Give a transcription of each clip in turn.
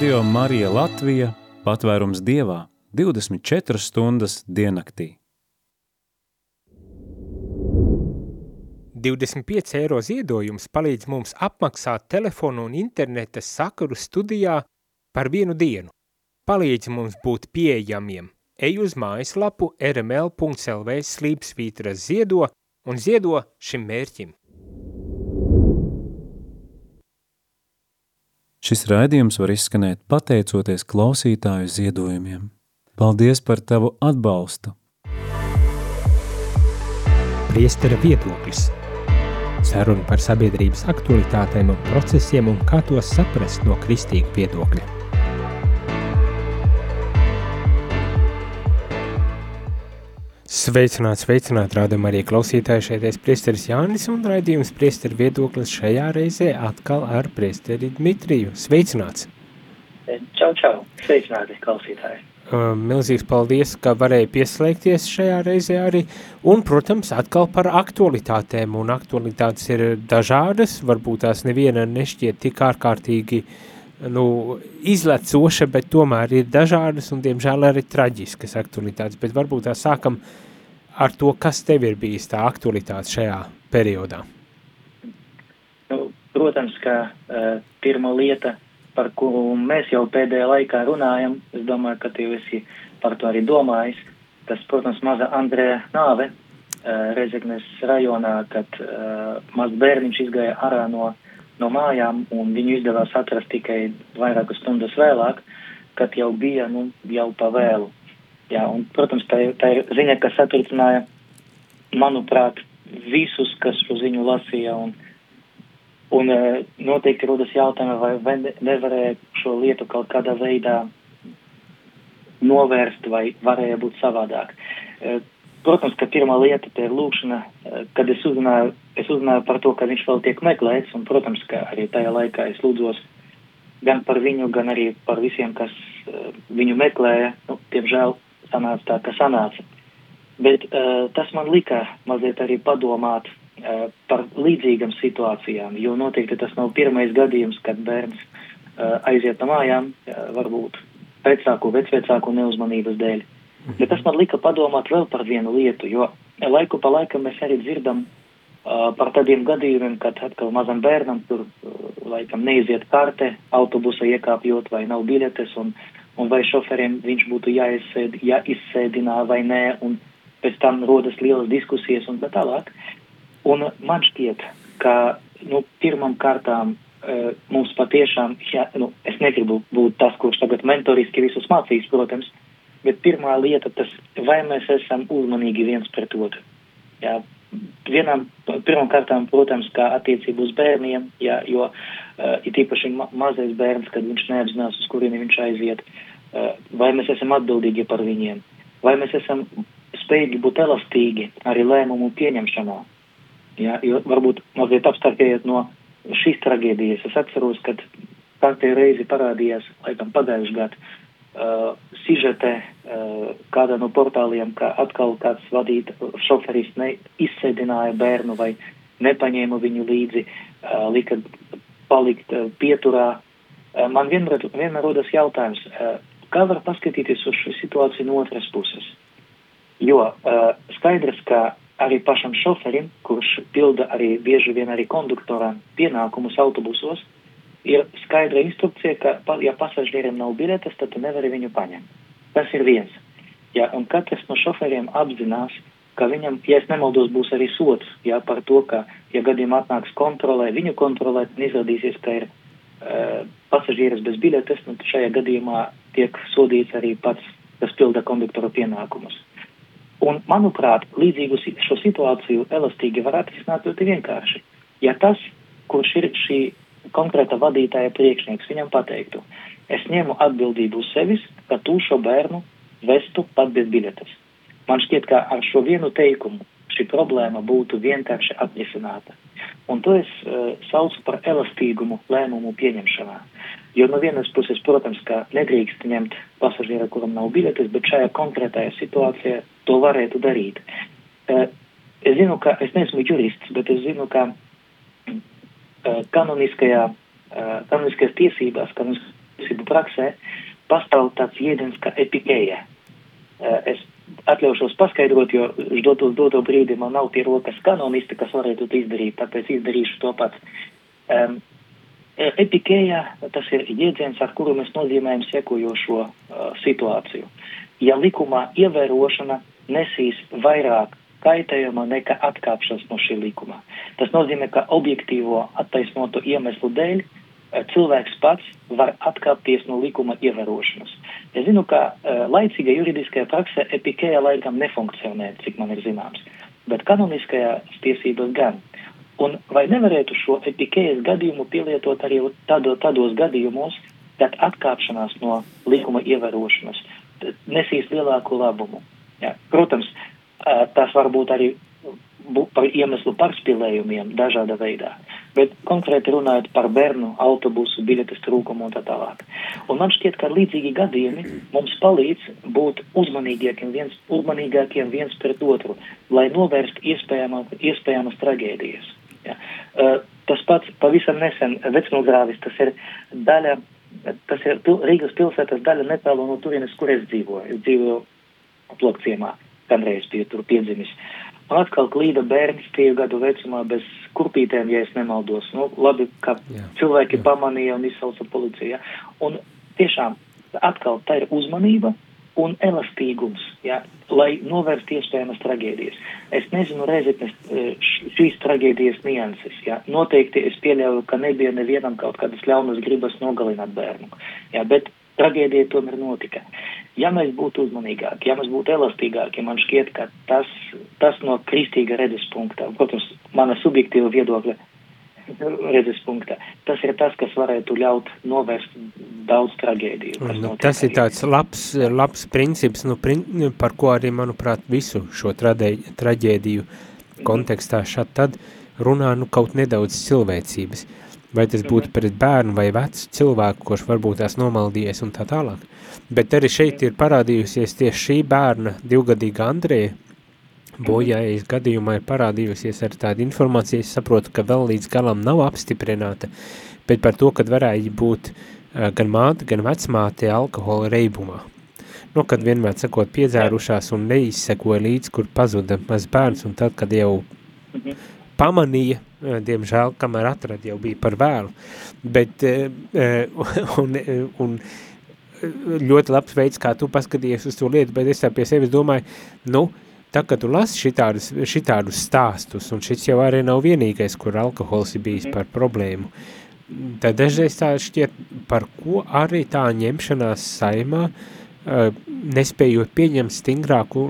Radio Marija Latvija patvērums Dievā 24 stundas diennaktī. 25 eiro ziedojums palīdz mums apmaksāt telefonu un interneta sakaru studijā par vienu dienu. Palīdz mums būt pieejamiem. Ej uz mājaslapu rml.lv slīpsvītra ziedo un ziedo šim mērķim. Šis raidījums var izskanēt pateicoties klausītāju ziedojumiem. Paldies par tavu atbalstu! Priestera viedoklis – Saruna par sabiedrības aktualitātēm un procesiem un kā tos saprast no kristīga viedokļa. Sveicināt, sveicināt, rādam arī klausītāji šeit es priesteris Jānis un raidījums priesteri viedoklis šajā reizē atkal ar priesteri Dmitriju. Sveicināts! Čau, čau! Sveicināti, klausītāji! milzīgs paldies, ka varēja pieslēgties šajā reizē arī, un, protams, atkal par aktualitātēm, un aktualitātes ir dažādas, varbūt tās neviena nešķiet tik ārkārtīgi, nu, izlecoša, bet tomēr ir dažādas, un, diemžēl, arī traģiskas aktualitātes, bet varbūt tās sākam ar to, kas tev ir bijis tā aktualitāte šajā periodā. Nu, protams, ka uh, pirma lieta – par kuru mēs jau pēdējā laikā runājam, es domāju, ka tu esi par to arī domājis. Tas, protams, maza Andrēja nāve uh, Rezeknes rajonā, kad uh, maz bērniņš izgāja ārā no, no mājām un viņu izdevās atrast tikai vairākas stundas vēlāk, kad jau bija, nu, jau pa vēlu. Jā, un, protams, tā, tā ir ziņa, kas satricināja, manuprāt, visus, kas šo ziņu lasīja un Un e, noteikti rodas jautājumi, vai nevarēja šo lietu kaut kādā veidā novērst, vai varēja būt savādāk. E, protams, ka pirmā lieta ir lūkšana, e, kad es uzzināju, es uzzināju par to, ka viņš vēl tiek meklēts, un, protams, ka arī tajā laikā es lūdzos gan par viņu, gan arī par visiem, kas viņu meklēja. Nu, tiemžēl sanāca tā, ka sanāca. Bet uh, tas man lika mazliet arī padomāt Eh, par līdzīgām situācijām, jo noteikti tas nav pirmais gadījums, kad bērns uh, aiziet no mājām, uh, varbūt vecāku, vecvecāku neuzmanības dēļ. Bet tas man lika padomāt vēl par vienu lietu, jo laiku pa laikam mēs arī dzirdam uh, par tādiem gadījumiem, kad atkal mazam bērnam tur laikam neiziet karte, autobusa iekāpjot vai nav biļetes, un, un vai šoferiem viņš būtu jāizsēd, jāizsēdinā vai nē, un pēc tam rodas lielas diskusijas un tā tālāk. Un man šķiet, ka nu, pirmam kārtām uh, mums patiešām, ja, nu, es negribu būt tas, kurš tagad mentoriski visus mācīs, protams, bet pirmā lieta tas, vai mēs esam uzmanīgi viens pret otru. Jā, vienam, pirmam kārtām, protams, kā attiecību uz bērniem, jā, jo uh, ir īpaši ma mazais bērns, kad viņš neapzinās, uz kurieni viņš aiziet, uh, vai mēs esam atbildīgi par viņiem, vai mēs esam spējīgi būt elastīgi arī lēmumu pieņemšanā. Ja, jo varbūt mazliet apstartējiet no šīs traģēdijas. Es atceros, kad kārtējo reizi parādījās, laikam pagājuši gadu, uh, sižete uh, kādā no portāliem, ka atkal kāds vadīt šoferis neizsēdināja bērnu vai nepaņēma viņu līdzi, uh, lika palikt uh, pieturā. Uh, man vienmēr, vienmēr rodas jautājums, uh, kā var paskatīties uz šo situāciju no otras puses? Jo uh, skaidrs, ka arī pašam šoferim, kurš pilda arī bieži vien arī konduktoram pienākumus autobusos, ir skaidra instrukcija, ka, ja pasažieriem nav biļetes, tad tu nevari viņu paņemt. Tas ir viens. Ja, un katrs no šoferiem apzinās, ka viņam, ja es nemaldos, būs arī sots, ja, par to, ka, ja gadījumā atnāks kontrolē, viņu kontrolē, tad izrādīsies, ka ir pasažieris bez biļetes, nu, šajā gadījumā tiek sodīts arī pats, kas pilda konduktora pienākumus. Un, manuprāt, līdzīgu šo situāciju elastīgi var atrisināt ļoti vienkārši. Ja tas, kurš ir šī konkrēta vadītāja priekšnieks, viņam pateiktu, es ņemu atbildību uz sevis, ka tu šo bērnu vestu pat bez biļetes. Man šķiet, ka ar šo vienu teikumu šī problēma būtu vienkārši atrisināta. Un to es uh, saucu par elastīgumu lēmumu pieņemšanā. Jo no vienas puses, protams, ka nedrīkst ņemt pasažieru, kuram nav biļetes, bet šajā konkrētajā situācijā to varētu darīt. Uh, es zinu, ka es neesmu jurists, bet es zinu, ka uh, kanoniskajā, uh, kanoniskajās tiesībās, kanoniskajās tiesību praksē pastāv tāds jēdziens kā epikeja. Es atļaušos paskaidrot, jo uz doto, brīdi man nav tie rokas kanonisti, kas varētu to izdarīt, tāpēc izdarīšu to pats. Um, epikeja tas ir jēdziens, ar kuru mēs nozīmējam sekojošo uh, situāciju. Ja likuma ievērošana nesīs vairāk kaitējuma nekā atkāpšanās no šī likuma. Tas nozīmē, ka objektīvo attaisnotu iemeslu dēļ eh, cilvēks pats var atkāpties no likuma ievērošanas. Es zinu, ka uh, laicīga juridiskajā praksē epikeja laikam nefunkcionē, cik man ir zināms, bet kanoniskajā tiesības gan. Un vai nevarētu šo epikejas gadījumu pielietot arī tādo, tādos gadījumos, kad atkāpšanās no likuma ievērošanas nesīs lielāku labumu? Jā. Protams, tas var būt arī par iemeslu pārspīlējumiem dažāda veidā. Bet konkrēti runājot par bērnu, autobusu, biļetes trūkumu un tā tālāk. Un man šķiet, ka līdzīgi gadījumi mums palīdz būt uzmanīgākiem viens, uzmanīgākiem viens pret otru, lai novērst iespējama, iespējamas tragēdijas. Ja. Uh, tas pats pavisam nesen vecnogrāvis, tas ir daļa, tas ir Rīgas pilsētas daļa netālu no turienes, kur es dzīvoju. Es dzīvoju plokciemā kādreiz bija tur piedzimis. Un atkal klīda bērns triju gadu vecumā bez kurpītēm, ja es nemaldos. Nu, labi, ka jā, cilvēki jā. pamanīja un izsauca policija. Un tiešām atkal tā ir uzmanība un elastīgums, ja, lai novērstu iespējamas tragēdijas. Es nezinu reizeknes šīs tragēdijas nianses. Ja. Noteikti es pieļauju, ka nebija nevienam kaut kādas ļaunas gribas nogalināt bērnu. Ja, bet tragēdija tomēr notika. Ja mēs būtu uzmanīgāki, ja mēs būtu elastīgāki, man šķiet, ka tas, tas no kristīga redzes punkta, protams, mana subjektīva viedokļa redzes punkta, tas ir tas, kas varētu ļaut novērst daudz tragēdiju. Nu, tas ir tāds labs, labs princips, nu, prin, par ko arī, manuprāt, visu šo tradē, traģēdiju kontekstā šad tad runā nu, kaut nedaudz cilvēcības. Uh, vai tas būtu pret bērnu vai vecu cilvēku, kurš varbūt tās nomaldījies un tā tālāk. Bet arī šeit ir parādījusies tieši šī bērna divgadīga Andreja, bojājas gadījumā ir parādījusies ar tādu informāciju, es saprotu, ka vēl līdz galam nav apstiprināta, bet par to, kad varēja būt gan māte, gan vecmāte alkohola reibumā. Nu, kad vienmēr, sakot, piedzērušās un neizsekoja līdz, kur pazuda maz bērns, un tad, kad jau mhm pamanīja, eh, diemžēl, kamēr atrad jau bija par vēlu, bet eh, eh, un, un ļoti labs veids, kā tu paskatījies uz to lietu, bet es tā pie sevis domāju, nu, tā, kad tu lasi šitādus, šitādus stāstus, un šis jau arī nav vienīgais, kur alkohols ir bijis par problēmu, tad dažreiz tā šķiet, par ko arī tā ņemšanās saimā, uh, nespējot pieņemt stingrāku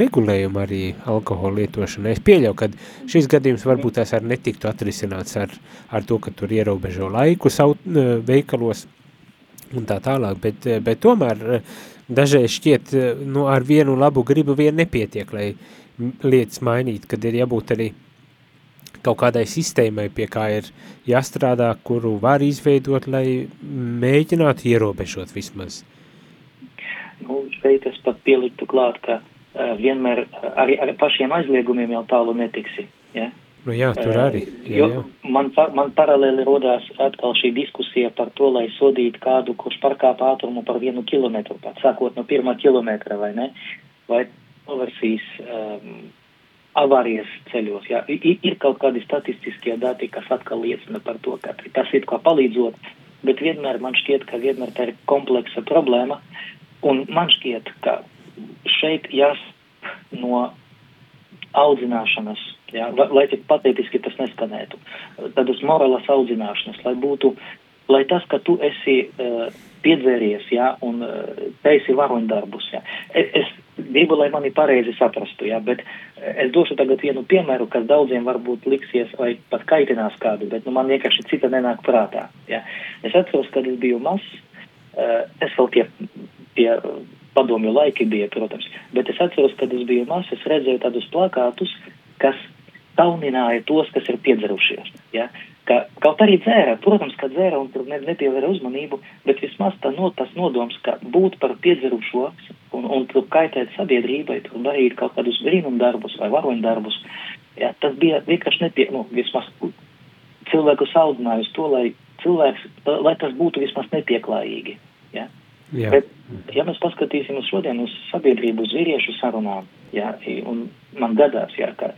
regulējumu arī alkohola lietošanai. Es pieļauju, ka šis gadījums varbūt tās ar netiktu atrisināts ar, ar to, ka tur ierobežo laiku saut, veikalos un tā tālāk, bet, bet tomēr dažreiz šķiet, nu, ar vienu labu gribu vien nepietiek, lai lietas mainītu, kad ir jābūt arī kaut kādai sistēmai, pie kā ir jāstrādā, kuru var izveidot, lai mēģinātu ierobežot vismaz. Uh, Nu, šeit es pat pieliktu klāt, ka uh, vienmēr arī ar pašiem aizliegumiem jau tālu netiksi. Ja? Nu jā, tur arī. Jā, jā. Man, man paralēli rodās atkal šī diskusija par to, lai sodītu kādu, kurš parkāpa ātrumu par vienu kilometru, pat sākot no pirmā kilometra, vai ne? Vai novērsīs um, avārijas ceļos. Jā. Ir, ir kaut kādi statistiskie dati, kas atkal liecina par to, ka tas ir kā palīdzot, bet vienmēr man šķiet, ka vienmēr tā ir kompleksa problēma, Un man šķiet, ka šeit jās no audzināšanas, jā, lai cik patētiski tas neskanētu, tādas morālas audzināšanas, lai būtu, lai tas, ka tu esi uh, piedzēries, jā, un uh, teisi varoņdarbus, jā. Es, es gribu, lai mani pareizi saprastu, jā, bet es došu tagad vienu piemēru, kas daudziem varbūt liksies vai pat kaitinās kādu, bet nu, man vienkārši cita nenāk prātā, jā. Es atceros, kad es biju mazs, uh, es vēl tie tie padomju laiki bija, protams, bet es atceros, kad es biju mazs, es redzēju tādus plakātus, kas taunināja tos, kas ir piedzerušies. Ja? Ka, kaut arī dzēra, protams, ka dzēra un tur ne, nepievēra uzmanību, bet vismaz tā no, tas nodoms, ka būt par piedzerušo un, un tur kaitēt sabiedrībai, tur darīt kaut kādus brīnumdarbus vai varoņdarbus, ja? tas bija vienkārši nepie, nu, vismaz cilvēku audzināja uz to, lai cilvēks, lai tas būtu vismaz nepieklājīgi. Jā. Bet, ja mēs paskatīsimies šodien uz sabiedrību, uz vīriešu sarunām, ja, un man gadās, ja, ka,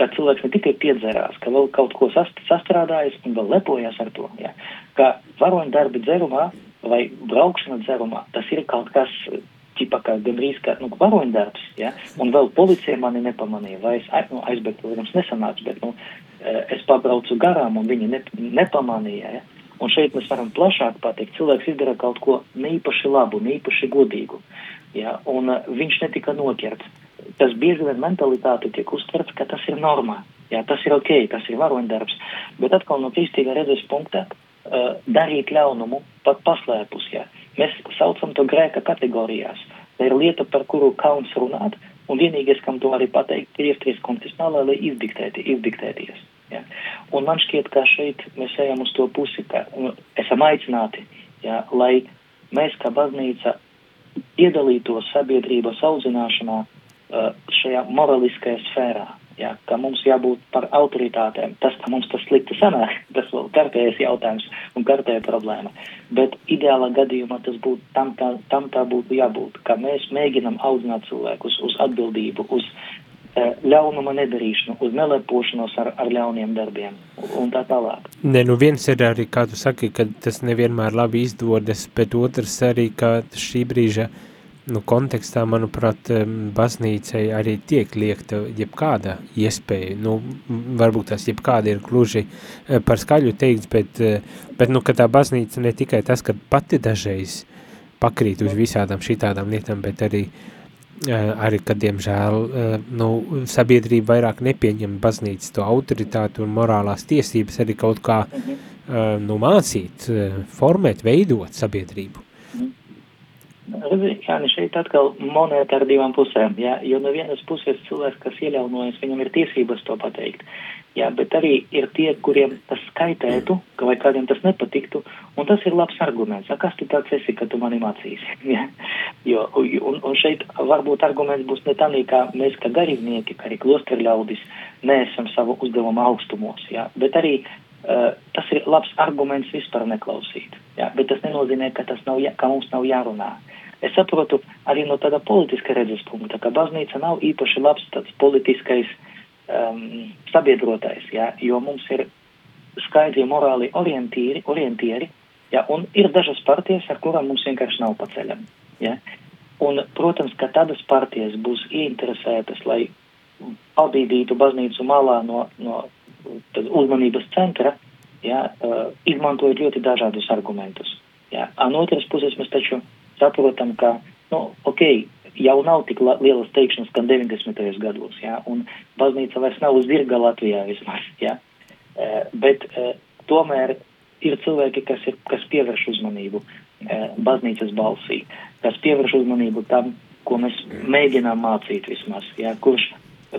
ka cilvēks ne tikai piedzerās, ka vēl kaut ko sast, sastrādājas un vēl lepojas ar to, ja, ka varoņu darbi dzerumā vai braukšana dzerumā, tas ir kaut kas, ķipa kā gandrīz kā, nu, varoņu darbs, ja, un vēl policija mani nepamanīja, vai es, nu, aizbēgt, protams, nesanāca, bet, nu, eh, es pabraucu garām un viņi ne, nepamanīja, ja, Un šeit mēs varam plašāk pateikt, cilvēks izdara kaut ko neīpaši labu, neīpaši godīgu, ja, un uh, viņš netika noķerts. Tas bieži vien mentalitāte tiek uztverts, ka tas ir normā, ja, tas ir ok, tas ir varoņdarbs, bet atkal no kristīgā redzes punkta uh, darīt ļaunumu pat paslēpus, ja. Mēs saucam to grēka kategorijās. Tā ir lieta, par kuru kauns runāt, un vienīgais, kam to arī pateikt, ir iestrīs konfesionālā, lai izdiktēti, izdiktēties. Ja? Un man šķiet, ka šeit mēs ejam uz to pusi, ka esam aicināti, ja, lai mēs kā baznīca iedalītos sabiedrības audzināšanā uh, šajā moraliskajā sfērā. Ja, ka mums jābūt par autoritātēm. Tas, ka mums tas slikti sanāk, tas vēl kārtējais jautājums un kārtēja problēma. Bet ideālā gadījumā tas būtu, tam tā, tam tā būtu jābūt, ka mēs mēģinam audzināt cilvēkus uz atbildību, uz ļaunuma nedarīšanu, uz nelepošanos ar, ar ļauniem darbiem un tā tālāk. Nē, nu viens ir arī, kā tu saki, ka tas nevienmēr labi izdodas, bet otrs arī, ka šī brīža nu, kontekstā, manuprāt, baznīcai arī tiek liekta jebkāda iespēja, nu, varbūt tās jebkāda ir gluži eh, par skaļu teikts, bet, eh, bet nu, ka tā baznīca ne tikai tas, ka pati dažreiz pakrīt uz visādām šitādām lietām, bet arī uh, arī, kad, diemžēl, nu, sabiedrība vairāk nepieņem baznīcas to autoritāti un morālās tiesības arī kaut kā, mhm. nu, mācīt, formēt, veidot sabiedrību. Redzi, Jāni, šeit atkal monēta ar divām pusēm, jā, jo no vienas puses cilvēks, kas ieļaunojas, viņam ir tiesības to pateikt, jā, bet arī ir tie, kuriem tas skaitētu, ka vai kādiem tas nepatiktu, un tas ir labs arguments, a, kas tu tāds esi, ka tu mani mācīsi, jā, jo, un, un šeit varbūt arguments būs ne tādā, kā mēs, kā garīgnieki, kā arī klosteru ļaudis, neesam savu uzdevumu augstumos, jā, bet arī tas ir labs arguments vispār neklausīt. Ja? Bet tas nenozīmē, ka, tas nav, jā, ka mums nav jārunā. Es saprotu arī no tāda politiska redzes punkta, ka baznīca nav īpaši labs tāds politiskais um, sabiedrotais, ja? jo mums ir skaidri morāli orientieri, orientieri ja? un ir dažas partijas, ar kurām mums vienkārši nav paceļami. Ja? Un, protams, ka tādas partijas būs ieinteresētas, lai pabīdītu baznīcu malā no, no uzmanības centra, ja, izmantojot ļoti dažādus argumentus. Ja. No otras puses, mēs taču saprotam, ka, nu, ok, jau nav tik lielas teikšanas, kā 90. gados, ja, un baznīca vairs nav uz virga Latvijā vismaz, ja, bet tomēr ir cilvēki, kas, ir, kas pievērš uzmanību baznīcas balsī, kas pievērš uzmanību tam, ko mēs mēģinām mācīt vismaz, ja, kurš,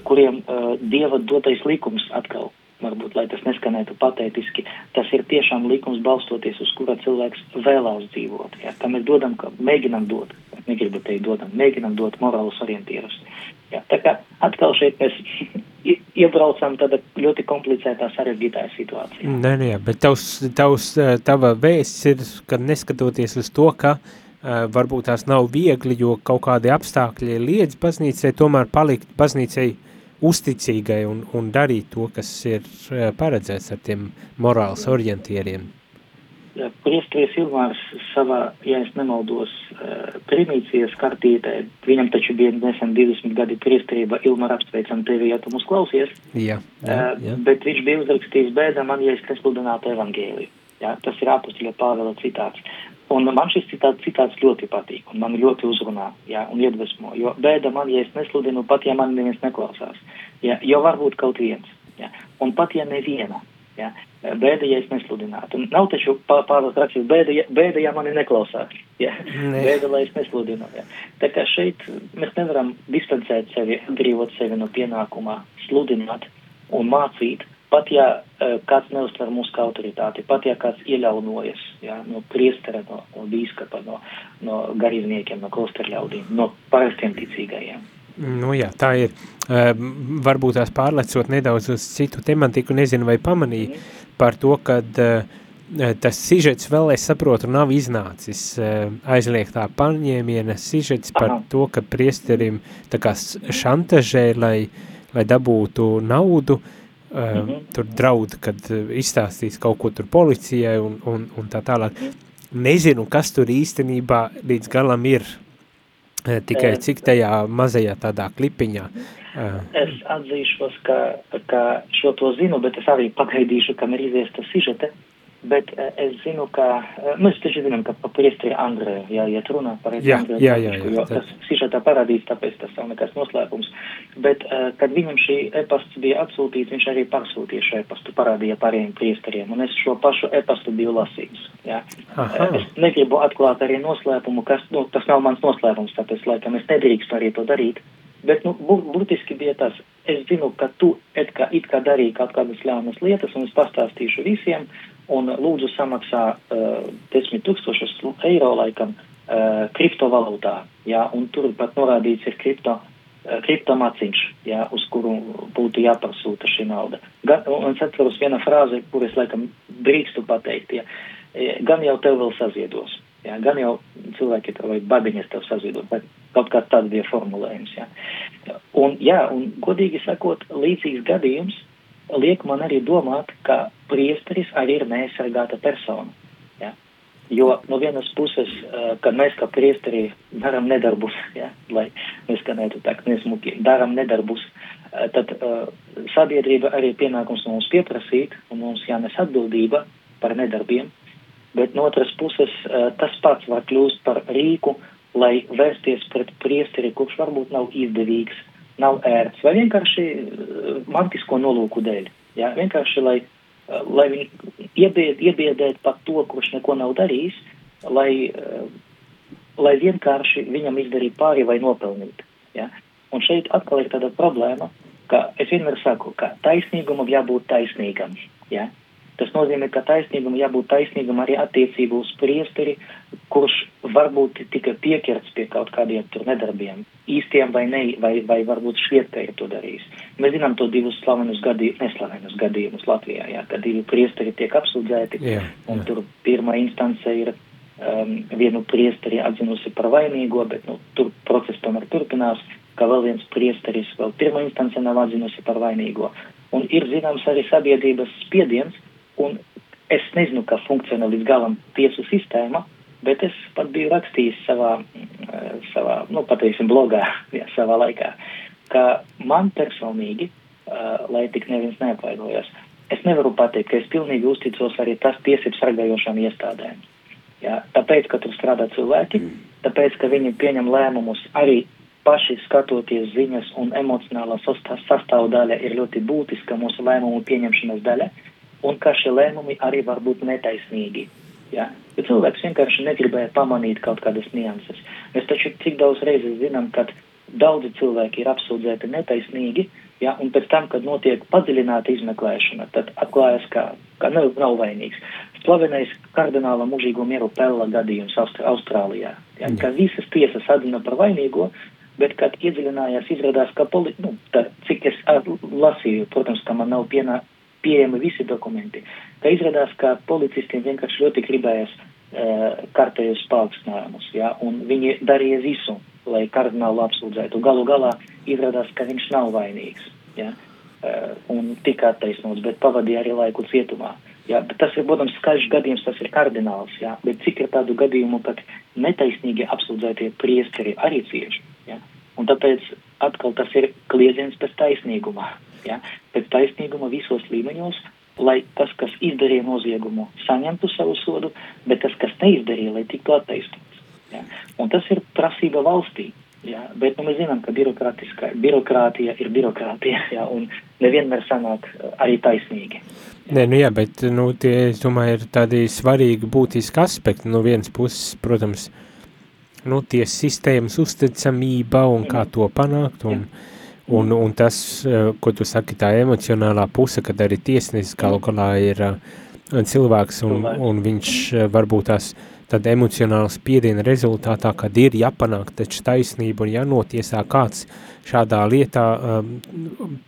kuriem uh, Dieva dotais likums atkal varbūt, lai tas neskanētu patētiski, tas ir tiešām likums balstoties, uz kura cilvēks vēlās dzīvot. Ja? Kā mēs dodam, ka mēģinam dot, negribu teikt dodam, mēģinam dot morālus orientierus. Ja? Tā kā atkal šeit mēs iebraucam tādā ļoti komplicētā sarežģītā situācijā. Nē, nē, bet tavs, tavs, tava vēsts ir, ka neskatoties uz to, ka uh, varbūt tās nav viegli, jo kaut kādi apstākļi liedz baznīcai tomēr palikt baznīcai uh, uzticīgai un, un darīt to, kas ir eh, paredzēts ar tiem morāls orientieriem? Priestries Ilmārs savā, ja es nemaldos, eh, primīcijas kartītē, viņam taču bija nesen 20 gadi priestrība, Ilmār apsveicam tevi, ja tu mūs klausies, jā, jā, eh, jā. bet viņš bija uzrakstījis bēdā man, ja es nesludinātu evangēliju. Ja, tas ir apustuļa Pāvela citāts. Un man šis citāts, citāts ļoti patīk, un man ļoti uzrunā, jā, un iedvesmo, jo bēda man, ja es nesludinu, pat ja man neviens neklausās, jā, jo varbūt kaut viens, jā, un pat ja neviena, jā, bēda, ja es nesludinātu. Un nav taču pārāk rakstīt, bēda, ja, bēda, ja mani neklausās, jā, ne. bēda, lai es nesludinu, jā. Tā kā šeit mēs nevaram distancēt sevi, brīvot sevi no pienākumā sludināt un mācīt, pat ja uh, kāds neuztver mūsu kā autoritāti, pat ja kāds ieļaunojas ja, no priestera, no, no bīskapa, no, no garīdzniekiem, no klosterļaudīm, no parastiem ticīgajiem. Nu jā, tā ir. Uh, varbūt tās pārlecot nedaudz uz citu tematiku, nezinu vai pamanīja mm. par to, kad uh, tas sižets vēl, es saprotu, nav iznācis aizliegtā paņēmiena sižets par Aha. to, ka priesterim tā kā šantažē, lai, lai dabūtu naudu, mm -hmm. tur draud, kad izstāstīs kaut ko tur policijai un, un, un tā tālāk. Nezinu, kas tur īstenībā līdz galam ir, tikai cik tajā mazajā tādā klipiņā. Es atzīšos, ka, ka šo to zinu, bet es arī pagaidīšu, kam ir izviesta sižete. Bet uh, es zinu, ka uh, mēs taču zinām, ka pa priestri Andreju jāiet runā par jā, Andreju, jā, jā, jā, jo tas sižetā parādīs, tāpēc tas nav nekas noslēpums. Bet, uh, kad viņam šī e-pasts bija atsūtīts, viņš arī pārsūtīja šo e-pastu, parādīja pārējiem priesteriem, un es šo pašu e-pastu biju lasījis. Jā. Aha. Es negribu atklāt arī noslēpumu, kas, nu, tas nav mans noslēpums, tāpēc, laikam, es nedrīkstu arī to darīt. Bet, nu, būtiski bija tas, es zinu, ka tu kā, it kā darīji kaut kādas ļaunas lietas, un es pastāstīšu visiem, un lūdzu samaksā uh, 10 tūkstošus eiro laikam uh, kriptovalūtā, jā, un tur pat norādīts ir kripto, uh, kriptomaciņš, jā, uz kuru būtu jāparsūta šī nauda. Gan, un es atceros viena frāze, kur es laikam drīkstu pateikt, jā, e, gan jau tev vēl saziedos, jā, gan jau cilvēki vai babiņas tev saziedos, bet kaut kā tāds bija formulējums, jā. Un, jā, un godīgi sakot, līdzīgs gadījums, liek man arī domāt, ka priesteris arī ir neaizsargāta persona. Ja? Jo no vienas puses, uh, kad mēs kā priesteri darām nedarbus, ja? lai neskanētu tā nesmuki, darām nedarbus, uh, tad uh, sabiedrība arī pienākums mums pieprasīt, un mums jānes atbildība par nedarbiem, bet no otras puses uh, tas pats var kļūst par rīku, lai vērsties pret priesteri, kurš varbūt nav izdevīgs, nav ērts, vai vienkārši uh, mantisko nolūku dēļ. Ja? Vienkārši, lai, lai viņu iebied, iebiedēt pat to, kurš neko nav darījis, lai, uh, lai vienkārši viņam izdarīt pāri vai nopelnīt. Ja? Un šeit atkal ir tāda problēma, ka es vienmēr saku, ka taisnīgumam jābūt taisnīgam. Ja? Tas nozīmē, ka taisnīgam jābūt taisnīgam arī attiecību uz priesteri, kurš varbūt tika pieķerts pie kaut kādiem tur nedarbiem, īstiem vai ne, vai, vai varbūt šķiet, ka ir to darījis. Mēs zinām to divus slavenus gadījumus, neslavenus gadījumus Latvijā, jā, kad divi priesteri tiek apsūdzēti, jā, jā. un tur pirmā instance ir um, vienu priesteri atzinusi par vainīgo, bet nu, tur process tomēr turpinās, ka vēl viens priesteris vēl pirmā instance nav atzinusi par vainīgo. Un ir zināms arī sabiedrības spiediens, Un es nezinu, kā funkcionē līdz galam tiesu sistēma, bet es pat biju rakstījis savā, eh, savā nu, pateiksim, blogā, jā, savā laikā, ka man personīgi, lai tik neviens neapvainojas, es nevaru pateikt, ka es pilnīgi uzticos arī tas tiesības sargājošām iestādēm. Jā, tāpēc, ka tur strādā cilvēki, tāpēc, ka viņi pieņem lēmumus arī paši skatoties ziņas un emocionālā sastāvdaļa ir ļoti būtiska mūsu lēmumu pieņemšanas daļa. Uh, un ka šie lēmumi arī var būt netaisnīgi. Ja? Jo cilvēks vienkārši negribēja pamanīt kaut kādas nianses. Mēs taču cik daudz reizes zinām, ka daudzi cilvēki ir apsūdzēti netaisnīgi, ja? un pēc tam, kad notiek padziļināta izmeklēšana, tad atklājas, ka, ka nav, nav vainīgs. Slavenais kardināla mūžīgo mieru Pella gadījums Austr Austrālijā, ja? ka visas tiesas atzina par vainīgo, bet, kad iedziļinājās, izrādās, ka, poli, nu, tā, cik es lasīju, protams, ka man nav pienā, pieejami visi dokumenti. Tā izrādās, ka policistiem vienkārši ļoti gribējās uh, kārtējos paaugstinājumus, ja, un viņi darīja visu, lai kardinālu apsūdzētu. Galu galā izrādās, ka viņš nav vainīgs, ja, uh, un tika attaisnots, bet pavadīja arī laiku cietumā. Ja, tas ir, protams, skaļš gadījums, tas ir kardināls, ja, bet cik ir tādu gadījumu, kad netaisnīgi apsūdzētie priesteri arī cieši. Ja, un tāpēc atkal tas ir kliedziens pēc taisnīguma ja, pēc taisnīguma visos līmeņos, lai tas, kas izdarīja noziegumu, saņemtu savu sodu, bet tas, kas neizdarīja, lai tiktu attaisnots. Ja. Un tas ir prasība valstī. Ja, bet nu, mēs zinām, ka birokrātija ir birokrātija, ja, un nevienmēr sanāk uh, arī taisnīgi. Nē, nu jā, bet nu, tie, es domāju, ir tādi svarīgi būtiski aspekti. No vienas puses, protams, nu, tie sistēmas uzticamība un kā to panākt, un, jā Un, un tas, eh, ko tu saki, tā emocionālā puse, kad arī tiesnesis galu galā ir uh, cilvēks un, un viņš uh, varbūt tās tad emocionāla spiediena rezultātā, kad ir jāpanāk taču taisnība un jānotiesā kāds šādā lietā um,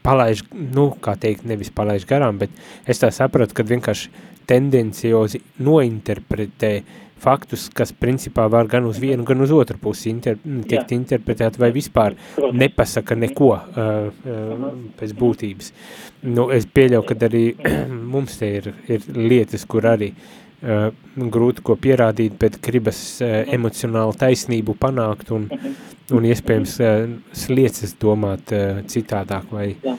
palaiž, nu, kā teikt, nevis palaiž garām, bet es tā sapratu, kad vienkārši tendenciozi nointerpretē faktus, kas principā var gan uz vienu, gan uz otru pusi inter, tikt Jā. interpretēt vai vispār Protams. nepasaka neko uh, uh, pēc būtības. Nu, es pieļauju, ka arī mums te ir, ir lietas, kur arī uh, grūti ko pierādīt, bet gribas uh, emocionālu taisnību panākt un, un iespējams uh, slieces domāt uh, citādāk vai... Jā.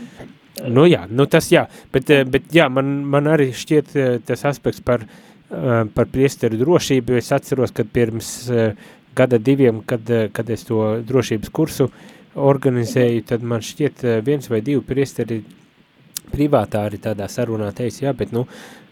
Nu jā, nu tas jā, bet, uh, bet jā, man, man arī šķiet uh, tas aspekts par uh, par priesteru drošību. Es atceros, kad pirms eh, gada diviem, kad, eh, kad es to drošības kursu organizēju, tad man šķiet viens vai divi priesteri privātā arī tādā sarunā teica, jā, bet nu,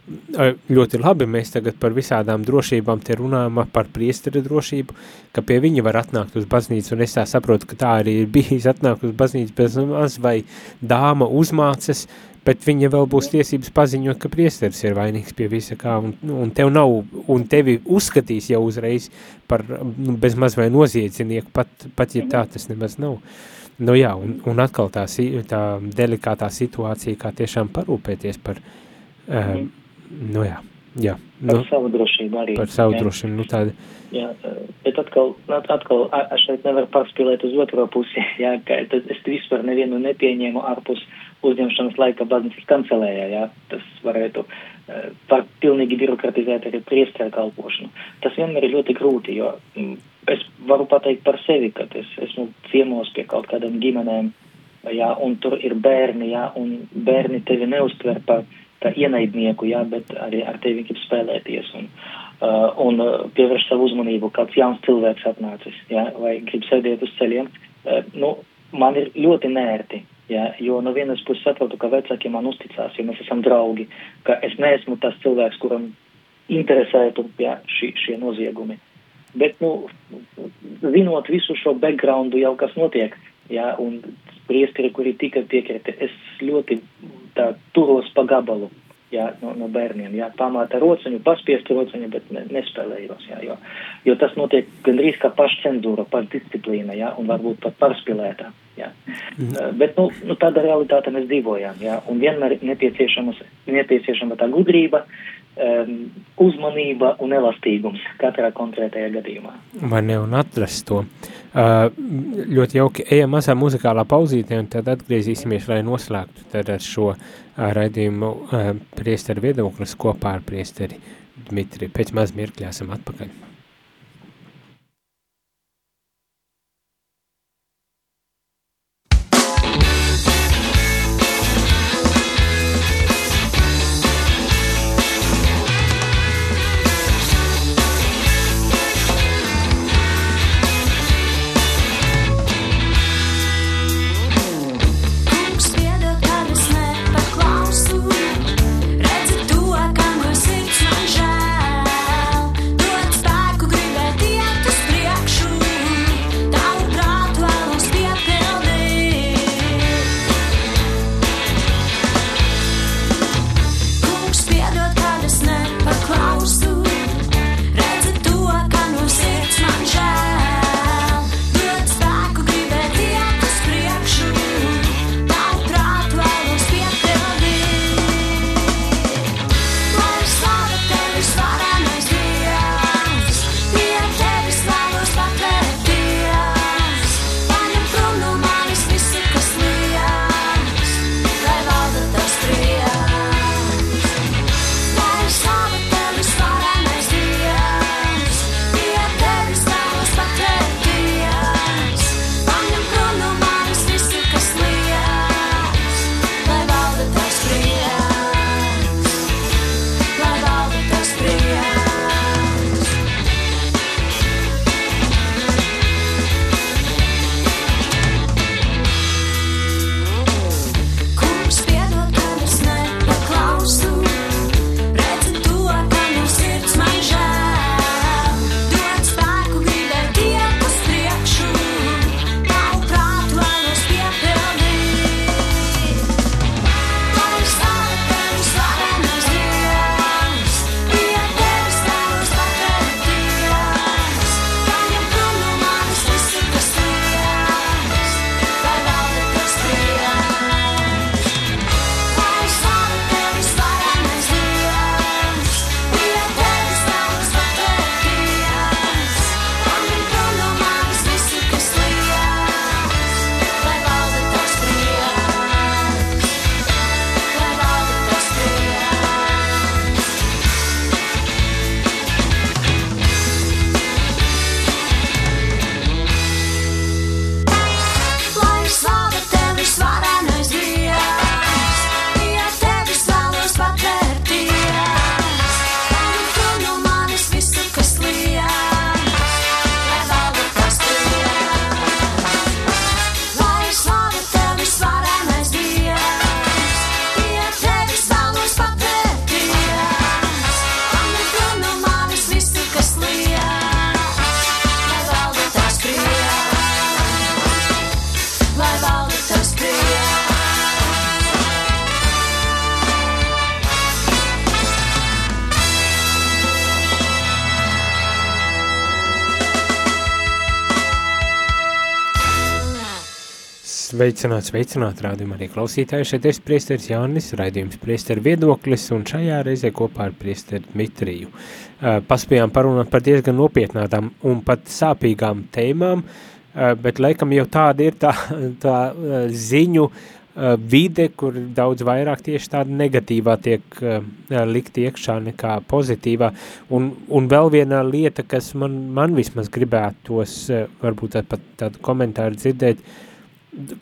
ļoti labi, mēs tagad par visādām drošībām te runājam par priesteri drošību, ka pie viņa var atnākt uz baznīcu, un es tā saprotu, ka tā arī ir bijis atnākt uz baznīcu bez maz, vai dāma uzmācas, bet viņa vēl būs tiesības paziņot, ka priesteris ir vainīgs pie visa kā, un, un tev nav, un tevi uzskatīs jau uzreiz par nu, bez maz vai noziedznieku, pat, pat ja tā tas nemaz nav. Nu jā, un, un atkal tā, tā delikātā situācija, kā tiešām parūpēties par, um, nu jā, jā. Par nu, savu drošību arī. Par savu jā. drošību, nu tāda. Jā, bet atkal, atkal, es šeit nevaru pārspīlēt uz otro pusi, jā, ka es vispār nevienu nepieņēmu ārpus uzņemšanas laika baznīcas kancelējā, jā, tas varētu uh, par pilnīgi birokratizēt arī priesteru kalpošanu. Tas vienmēr ir ļoti grūti, jo es varu pateikt par sevi, ka es esmu ciemos pie kaut kādām ģimenēm, jā, un tur ir bērni, jā, un bērni tevi neuztver par ienaidnieku, jā, bet arī ar tevi grib spēlēties un, uh, un uh, pievērš savu uzmanību, kāds jauns cilvēks atnācis, jā, vai grib sēdēt uz ceļiem. Uh, nu, man ir ļoti nērti, Ja, jo no vienas puses saprotu, ka vecāki man uzticās, jo mēs esam draugi, ka es neesmu tas cilvēks, kuram interesētu ja, šī, šie noziegumi. Bet, nu, zinot visu šo backgroundu, jau kas notiek, ja, un priesteri, kuri tika piekrita, es ļoti tā turos pa gabalu jā, no, no bērniem. Jā, pamāta rociņu, paspiest rociņu, bet ne, nespēlējos. Jā, jo, jo tas notiek gandrīz kā pašcenzūra, pašdisciplīna, jā, un varbūt pat pārspīlētā. Mm. Uh, bet nu, nu, tāda realitāte mēs dzīvojam, jā, un vienmēr nepieciešama tā gudrība, um, uzmanība un elastīgums katrā konkrētajā gadījumā. Vai ne, un atrast to. Uh, ļoti jauki ejam mazā muzikālā pauzītē, un tad atgriezīsimies, lai noslēgtu tad ar šo uh, raidījumu uh, priesteru viedoklis kopā ar priesteri Dmitri. Pēc maz mirkļā esam atpakaļ. Sveicināt, sveicināt, rādījumā arī klausītāji. Šeit es priesteris Jānis, raidījums priesteri viedoklis, un šajā reizē kopā ar priesteri Dmitriju. Uh, paspējām parunāt par diezgan nopietnām un pat sāpīgām tēmām, uh, bet laikam jau tāda ir tā, tā uh, ziņu vide, kur daudz vairāk tieši tāda negatīvā tiek likt iekšā nekā pozitīvā. Un, un vēl viena lieta, kas man, man vismaz gribētos, varbūt pat tādu komentāru dzirdēt, uh,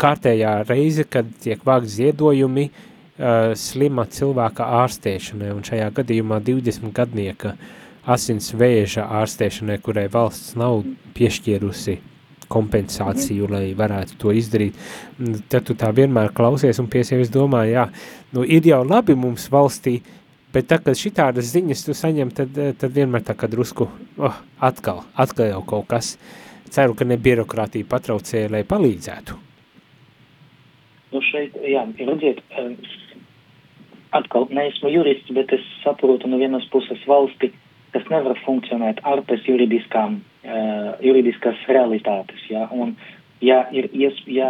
kārtējā reize, kad tiek vākt ziedojumi uh, slima cilvēka ārstēšanai, un šajā gadījumā 20 gadnieka asins vēža ārstēšanai, kurai valsts nav piešķierusi kompensāciju, lai varētu to izdarīt. Tad tu tā vienmēr klausies un pie sevis domā, jā, nu ir jau labi mums valstī, bet tā, kad šitādas ziņas tu saņem, tad, tad vienmēr tā kā drusku, oh, atkal, atkal jau kaut kas. Ceru, ka ne birokrātija patraucēja, lai palīdzētu. Nu šeit, jā, redziet, atkal neesmu jurists, bet es saprotu no vienas puses valsti, kas nevar funkcionēt ārpus juridiskām, uh, juridiskās realitātes, jā, un ja ir, ies, ja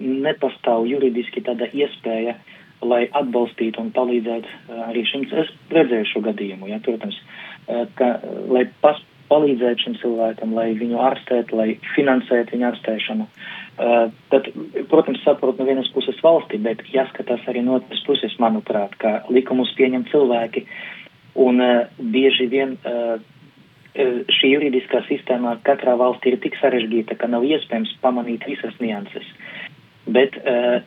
nepastāv juridiski tāda iespēja, lai atbalstītu un palīdzētu uh, arī šim, es redzēju šo gadījumu, jā, protams, uh, ka, lai pas, palīdzētu šim cilvēkam, lai viņu ārstētu, lai finansētu viņu ārstēšanu. Uh, tad, protams, saprot no vienas puses valsti, bet jāskatās arī no otras puses, manuprāt, kā likumus pieņem cilvēki. Un uh, bieži vien uh, šī juridiskā sistēma katrā valstī ir tik sarežģīta, ka nav iespējams pamanīt visas nianses. Bet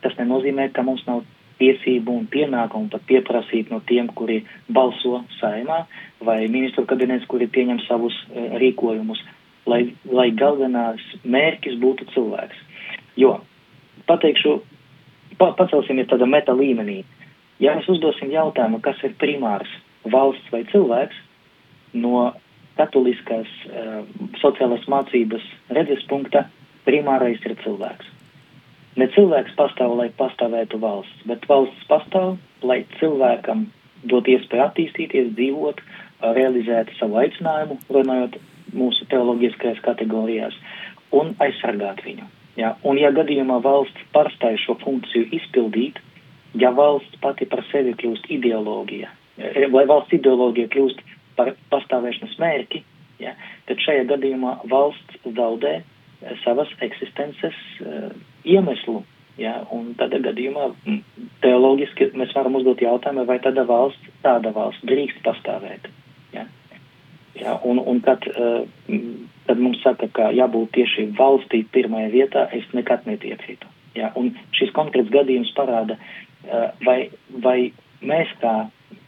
tas nenozīmē, ka mums nav tiesību un pienākumu pat pieprasīt no tiem, kuri balso saimā vai ministru kabinets, kuri pieņem savus rīkojumus, lai, lai galvenās mērķis būtu cilvēks. Jo, pateikšu, pa, pacelsimies tādā meta līmenī. Ja mēs uzdosim jautājumu, kas ir primārs valsts vai cilvēks, no katoliskās uh, sociālās mācības redzes punkta primārais ir cilvēks. Ne cilvēks pastāv, lai pastāvētu valsts, bet valsts pastāv, lai cilvēkam dot iespēju attīstīties, dzīvot, realizēt savu aicinājumu, runājot mūsu teoloģiskajās kategorijās, un aizsargāt viņu. Ja? Un ja gadījumā valsts pārstāj šo funkciju izpildīt, ja valsts pati par sevi kļūst ideoloģija, vai valsts ideoloģija kļūst par pastāvēšanas mērķi, ja? tad šajā gadījumā valsts zaudē savas eksistences uh, iemeslu. Ja, un tādā gadījumā teoloģiski mēs varam uzdot jautājumu, vai tāda valsts, tāda valsts drīkst pastāvēt. Ja. Ja, un, un kad, uh, kad mums saka, ka jābūt tieši valstī pirmajā vietā, es nekad netiecītu. Ja, un šis konkrēts gadījums parāda, vai, vai mēs kā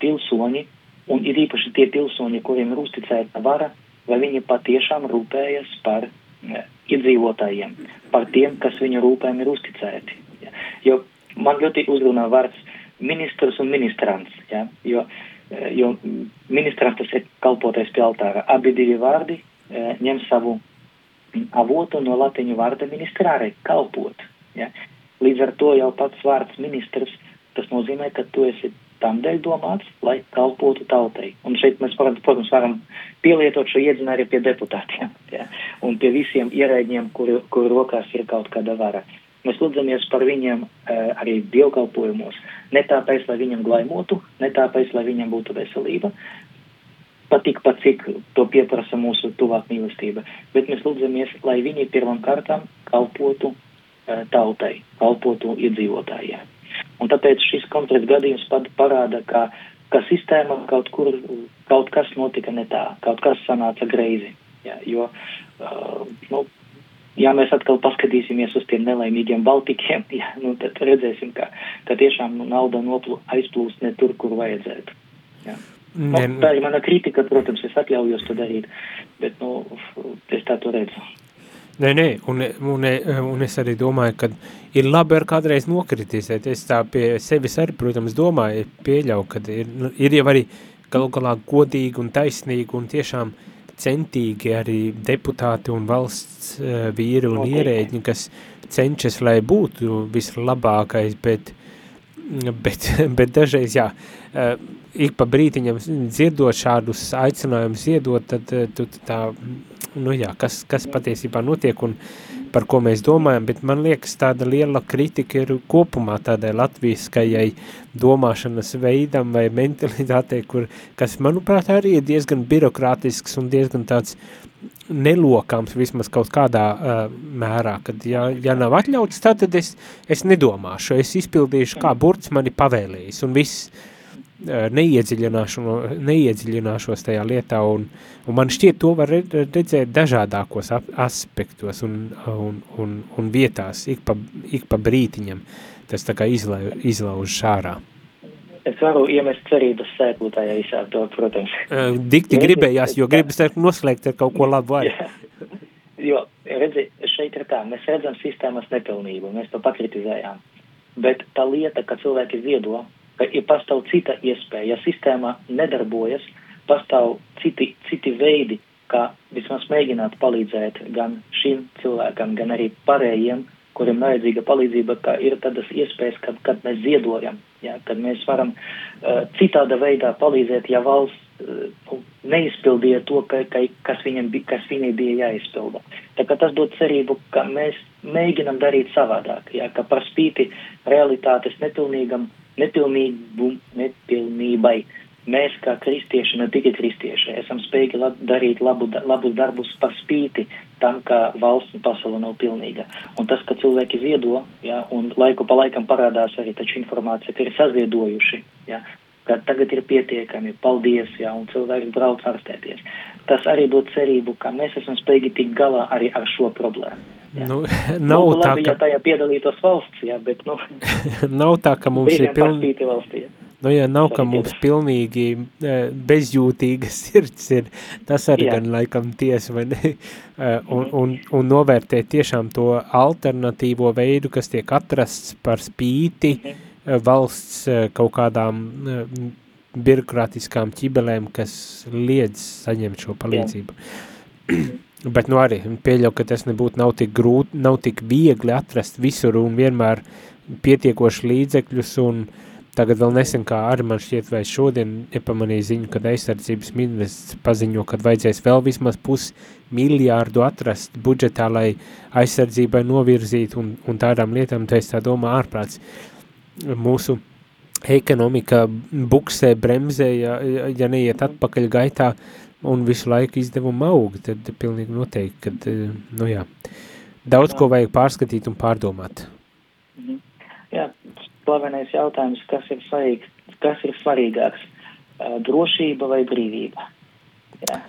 pilsoņi, un ir īpaši tie pilsoņi, kuriem ir uzticēta vara, vai viņi patiešām rūpējas par uh, iedzīvotājiem, par tiem, kas viņu rūpēm ir uzticēti. Ja? Jo man ļoti uzrunā vārds ministrs un ministrants, ja? jo, jo ministrants tas ir kalpotais pie altāra. Abi divi vārdi ņem savu avotu no latiņu vārda ministrāre, kalpot. Ja? Līdz ar to jau pats vārds ministrs, tas nozīmē, ka tu esi tam dēļ domāts, lai kalpotu tautai. Un šeit mēs, protams, varam pielietot šo iedzinu arī pie deputātiem ja? un pie visiem ierēģiem, kuru, kuru rokās ir kaut kāda vara. Mēs lūdzamies par viņiem uh, arī dievkalpojumos. Ne tāpēc, lai viņam glaimotu, ne tāpēc, lai viņam būtu veselība, pat tikpat, cik to pieprasa mūsu tuvāk mīlestība, bet mēs lūdzamies, lai viņi pirmam kārtām kalpotu uh, tautai, kalpotu iedzīvotājiem. Un tāpēc šis konkrēts gadījums parāda, ka, ka sistēma kaut kur, kaut kas notika ne tā, kaut kas sanāca greizi. Ja, jo, uh, nu, ja mēs atkal paskatīsimies uz tiem nelaimīgiem Baltikiem, ja, nu, tad redzēsim, ka, ka tiešām nu, nauda aizplūst ne tur, kur vajadzētu. Ja. Nu, tā ir mana kritika, protams, es atļaujos to darīt, bet nu, es tā to redzu. Nē, nē, un, un, un es arī domāju, ka ir labi ar kādreiz nokritizēt. Es tā pie sevis arī, protams, domāju, pieļauju, ka ir, nu, ir jau arī galu galā godīgi un taisnīgi un tiešām centīgi arī deputāti un valsts uh, vīri un okay. ierēģi, kas cenšas, lai būtu vislabākais, bet, bet, bet dažreiz, jā, uh, ik pa brītiņam dzirdot šādus aicinājumus iedot, tad tu tā nu jā, kas, kas patiesībā notiek, un par ko mēs domājam, bet man liekas tāda liela kritika ir kopumā tādai latviskajai domāšanas veidam vai mentalitātei, kur, kas, manuprāt, arī ir diezgan birokrātisks un diezgan tāds nelokams vismaz kaut kādā uh, mērā, kad ja, ja nav atļauts, tad es, es nedomāšu, es izpildīšu, kā burts mani pavēlējis, un viss neiedziļināšos tajā lietā, un, un man šķiet to var redzēt dažādākos aspektos un, un, un, un vietās, ik pa, ik pa brītiņam, tas tā kā izla, izlauž šārā. Es varu iemest cerības sēklu tajā visā to, protams. Dikti gribējās, jo gribas noslēgt ar kaut ko labu arī. jo, redzi, šeit ir tā, mēs redzam sistēmas nepilnību, mēs to pakritizējām, bet tā lieta, ka cilvēki ziedo, ka ir pastāv cita iespēja. Ja sistēma nedarbojas, pastāv citi, citi veidi, kā vismaz mēģināt palīdzēt gan šim cilvēkam, gan arī pārējiem, kuriem vajadzīga palīdzība, ka ir tādas iespējas, kad, kad mēs ziedojam, ja, kad mēs varam uh, citāda veidā palīdzēt, ja valsts uh, neizpildīja to, ka, ka, kas, viņam, bija, kas viņai bija jāizpilda. Tā kā tas dod cerību, ka mēs mēģinam darīt savādāk, ja, ka par spīti realitātes nepilnīgam nepilnību, nepilnībai. Mēs, kā kristieši, ne tikai kristieši, esam spējīgi lab, darīt labu, labus darbus par spīti tam, ka valsts un pasaule nav pilnīga. Un tas, ka cilvēki ziedo, ja, un laiku pa laikam parādās arī taču informācija, ka ir saziedojuši, ja, ka tagad ir pietiekami, paldies, ja, un cilvēks brauc ārstēties. Tas arī dod cerību, ka mēs esam spējīgi tikt galā arī ar šo problēmu. Jā. Nu, nav nu, tā, labi, ka... ja tajā piedalītos valsts, jā, bet, nu... nav tā, ka mums ir pilnīgi... valstī, jā. Nu, jā, nav, ka mums pilnīgi bezjūtīga sirds ir, tas arī jā. gan laikam tiesa, vai ne? un, un, un novērtēt tiešām to alternatīvo veidu, kas tiek atrasts par spīti valsts kaut kādām birokrātiskām ķibelēm, kas liedz saņemt šo palīdzību. Bet nu arī pieļauju, ka tas nebūtu nav tik grūti, nav tik viegli atrast visur un vienmēr pietiekoši līdzekļus un tagad vēl nesen kā arī man šķiet vai šodien nepamanīja ziņu, kad aizsardzības ministrs paziņo, kad vajadzēs vēl vismaz pus miljārdu atrast budžetā, lai aizsardzībai novirzītu un, un tādām lietām, tā es tā domā ārprāts. Mūsu ekonomika buksē, bremzē, ja, ja neiet atpakaļ gaitā, uh, un visu laiku izdevuma aug, tad pilnīgi noteikti, kad, eh, nu jā, daudz ko vajag pārskatīt un pārdomāt. Jā, slavenais jautājums, kas ir svarīgs, kas ir svarīgāks, uh, drošība vai brīvība? Jā.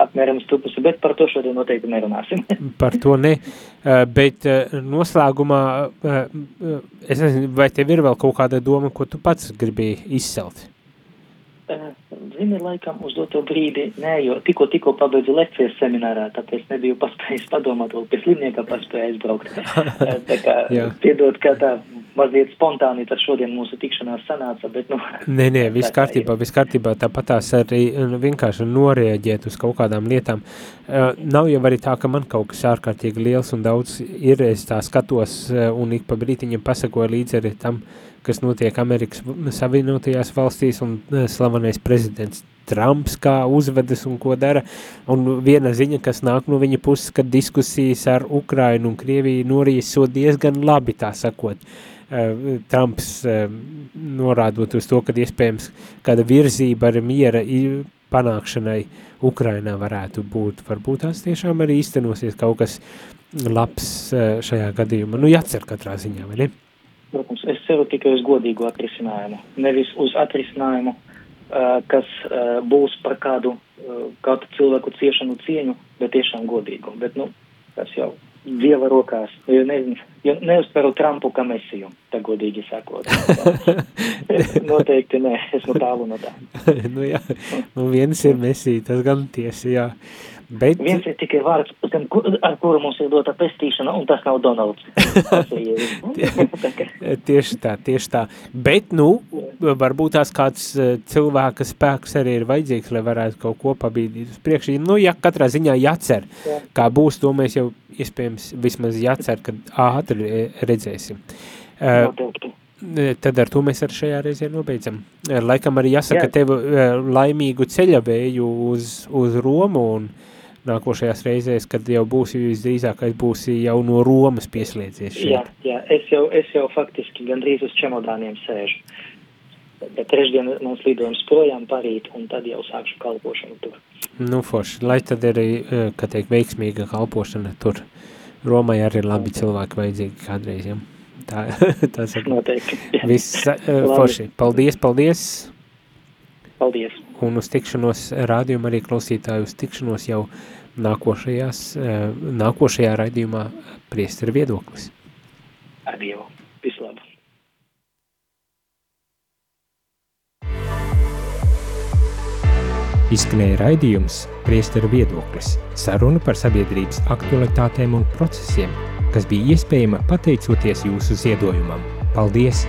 Apmēram stupusi, bet par to šodien noteikti nerunāsim. par to ne, uh, bet noslēgumā, es nezinu, vai tev ir vēl kaut kāda doma, ko tu pats gribēji izcelt? Zini, laikam uz doto brīdi, nē, jo tikko, tikko pabeidzu lekcijas seminārā, tāpēc nebiju paspējis padomāt, vēl pie slimnieka paspēju aizbraukt. tā kā, piedod, ka tā mazliet spontāni tas šodien mūsu tikšanās sanāca, bet, nu... Nē, nē, viss kārtībā, viss kārtībā, tāpat tās arī nu, vienkārši norēģēt uz kaut kādām lietām. Uh, nav jau arī tā, ka man kaut kas ārkārtīgi liels un daudz ir, es tā skatos uh, un ik pa brītiņam pasakoju līdz arī tam, kas notiek Amerikas Savienotajās valstīs un uh, slavenais prezidents Trumps kā uzvedas un ko dara, un viena ziņa, kas nāk no viņa puses, ka diskusijas ar Ukrainu un Krieviju norīsot diezgan labi, tā sakot. Eh, Trumps eh, norādot uz to, ka iespējams kāda virzība ar miera panākšanai Ukrainā varētu būt. Varbūt tās tiešām arī īstenosies kaut kas labs šajā gadījumā. Nu, jācer katrā ziņā, vai ne? Protams, es ceru tikai uz godīgu atrisinājumu, nevis uz atrisinājumu, kas būs par kādu, kādu cilvēku ciešanu cieņu, bet tiešām godīgu. Bet, nu, tas jau Dieva rokās. Jo, nezinu, jo neuztveru Trumpu kā mesiju, tā godīgi sakot. Noteikti nē, esmu tālu no tā. nu jā, nu viens ir mesija, tas gan tiesa, jā. Bet... Viens ir tikai vārds, ar kuru mums ir dota pestīšana, un tas nav Donalds. tieši tā, tieši tā. Bet, nu, varbūt tās kāds eh, cilvēka spēks arī ir vajadzīgs, lai varētu kaut ko pabīdīt uz priekšu. Nu, ja katrā ziņā jācer, Jā. kā būs, to mēs jau iespējams vismaz jācer, kad ātri redzēsim. Uh, Tad ar to mēs ar šajā reizē nobeidzam. Laikam arī jāsaka Jā. tev laimīgu ceļavēju uz, uz Romu un uh, nākošajās reizēs, kad jau būsi visdrīzākais būsi jau no Romas pieslēdzies šeit. Jā, jā es, jau, es jau faktiski gandrīz uz čemodāniem sēžu. Bet trešdien mums lidojums projām parīt, un tad jau sākšu kalpošanu tur. Nu, forši. Lai tad arī, eh, kā teikt, veiksmīga kalpošana tur. Romai arī ir labi cilvēki vajadzīgi kādreiz, ja? Tā, tas ir Noteikti. Viss Labi. forši. Paldies, paldies! Paldies! Un uz tikšanos rādījumu arī klausītāju uz tikšanos jau nākošajās, uh, nākošajā raidījumā priestara viedoklis. Ar Dievu! Vislabāk! Izskanēja raidījums Priesteru viedoklis – saruna par sabiedrības aktualitātēm un procesiem, kas bija iespējama pateicoties jūsu ziedojumam. Paldies!